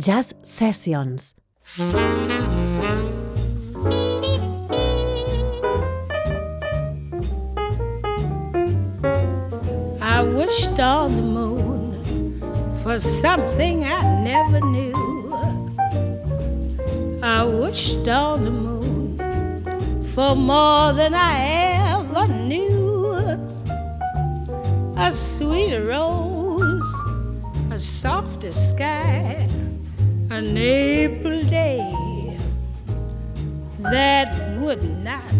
Jazz Sessions. I wished on the moon for something I never knew. I wished on the moon for more than I ever knew. A sweet rose, a softer sky, an April day that would not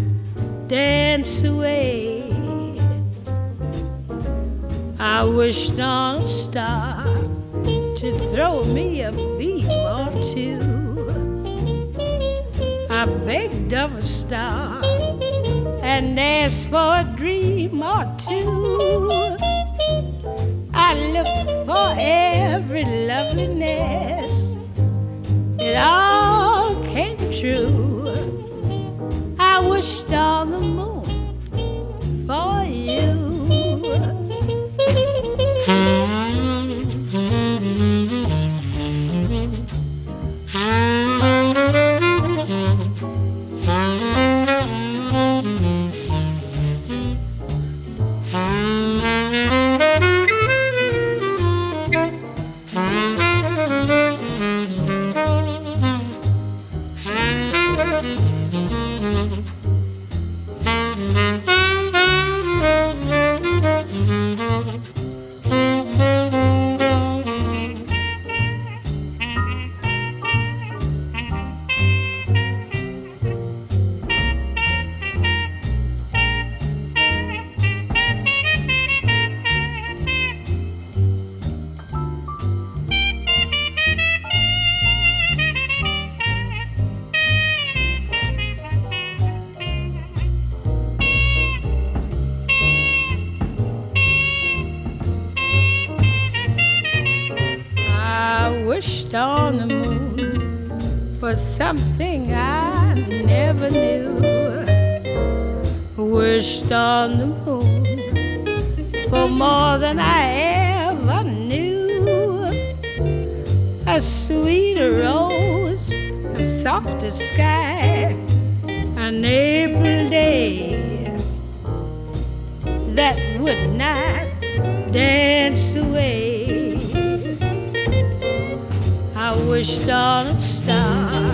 dance away. I wished on a star to throw me a beam or two. I begged of a star and asked for a dream or two. I looked for every loveliness, it all came true. I wished on would not dance away. I wished on a star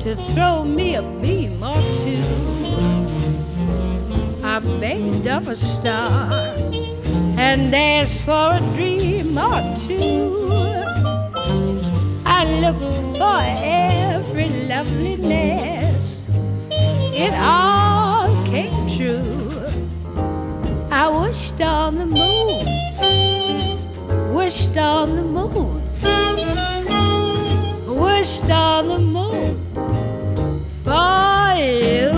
to throw me a beam or two. I begged of a star and asked for a dream or two. I looked for every loveliness, it all came true. I wished on the moon, wished on the moon. Wished on the moon. For you.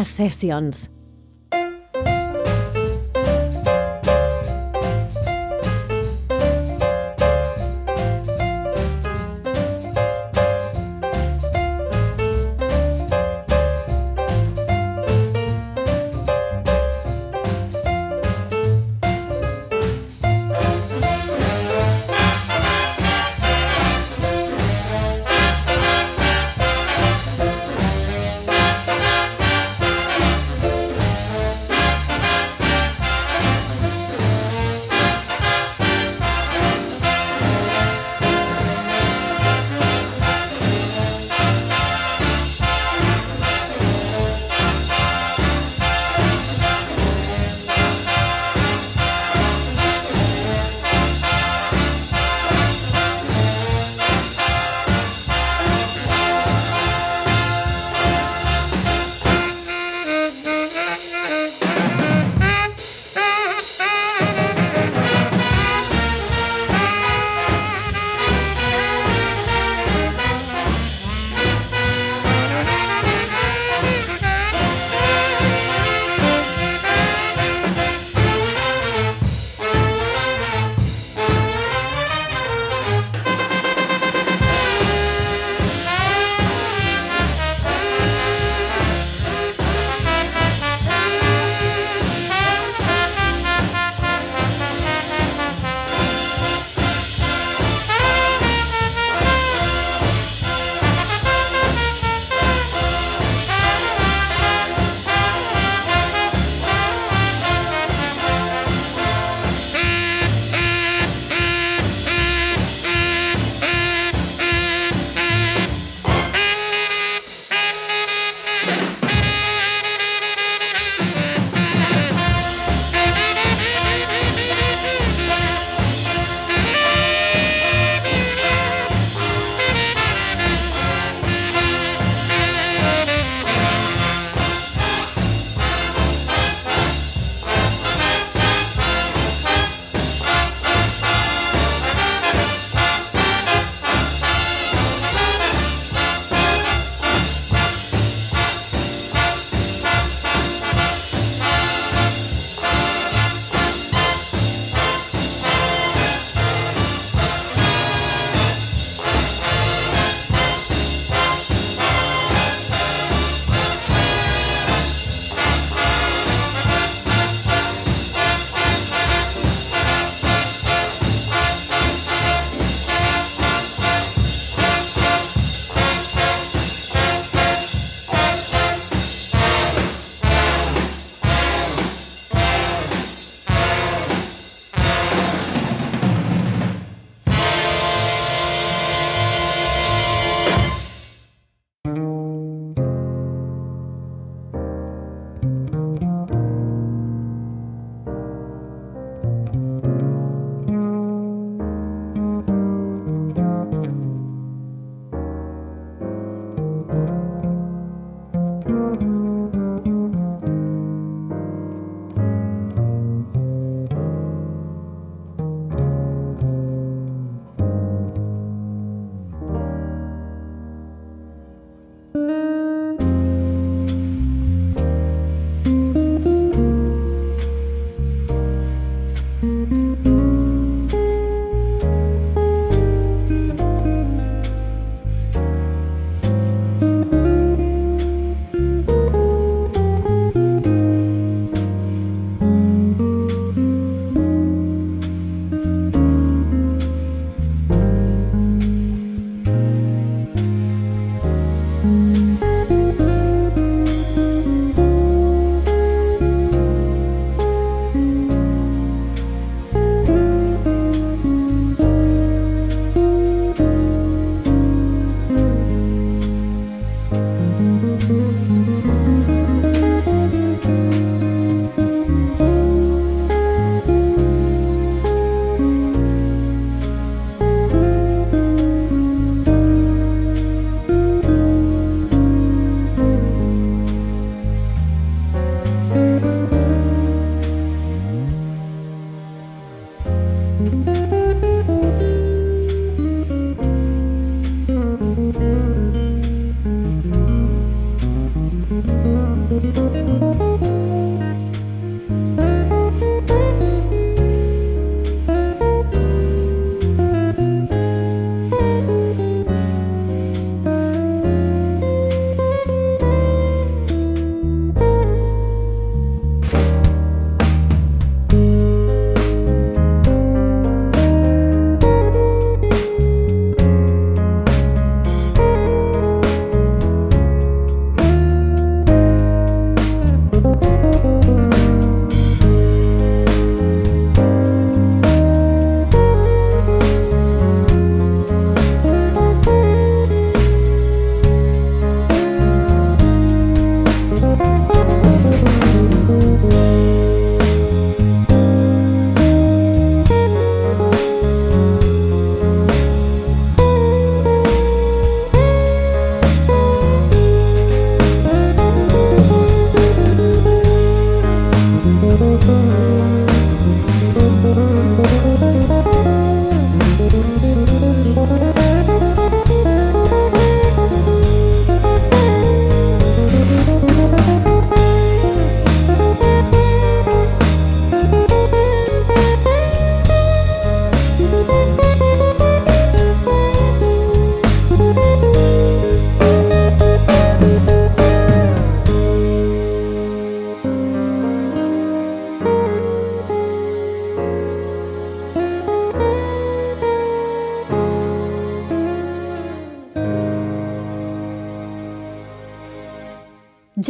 Jazz Sessions.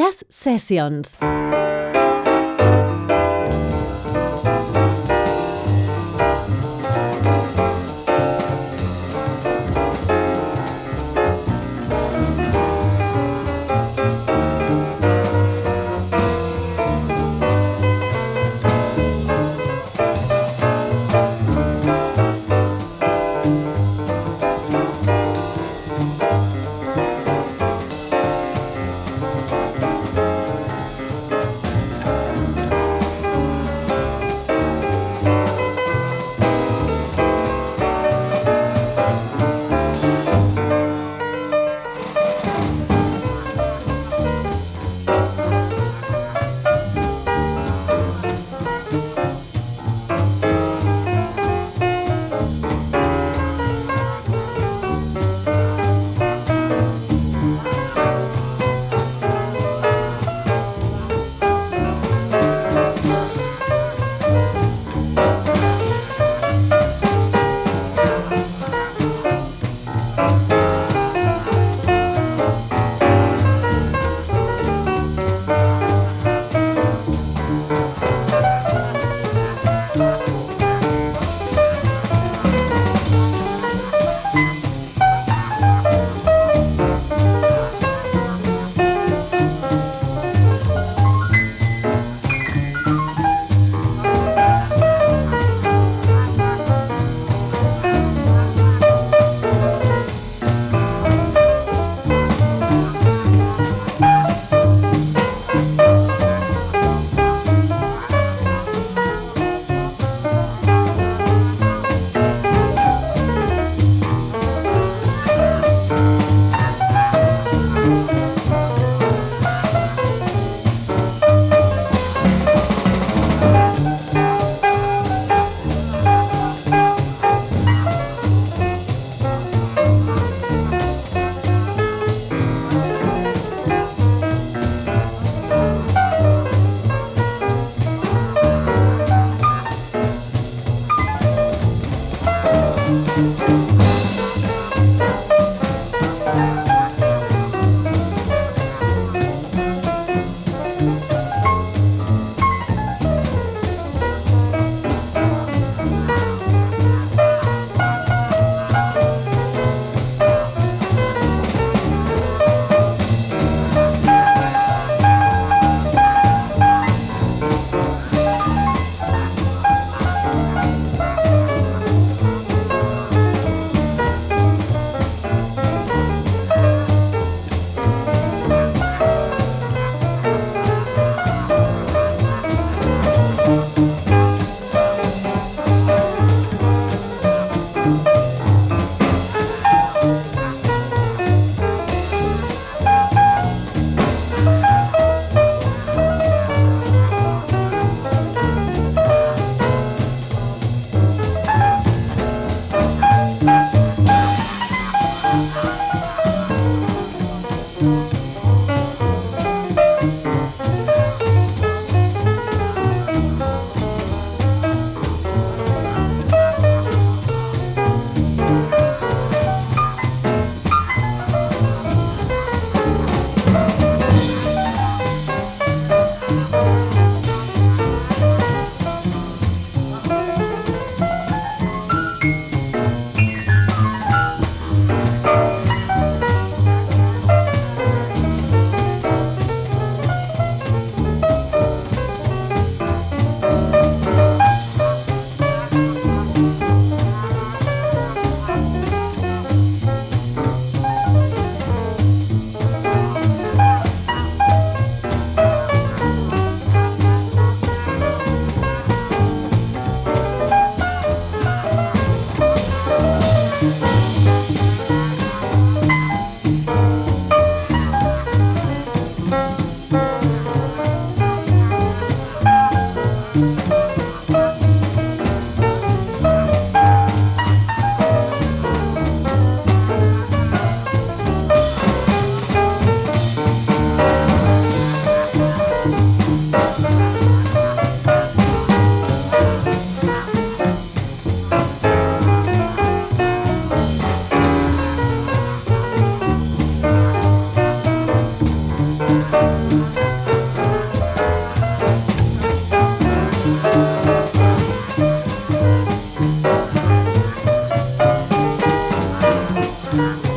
Jazz Sessions. 大。嗯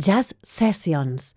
Jazz Sessions.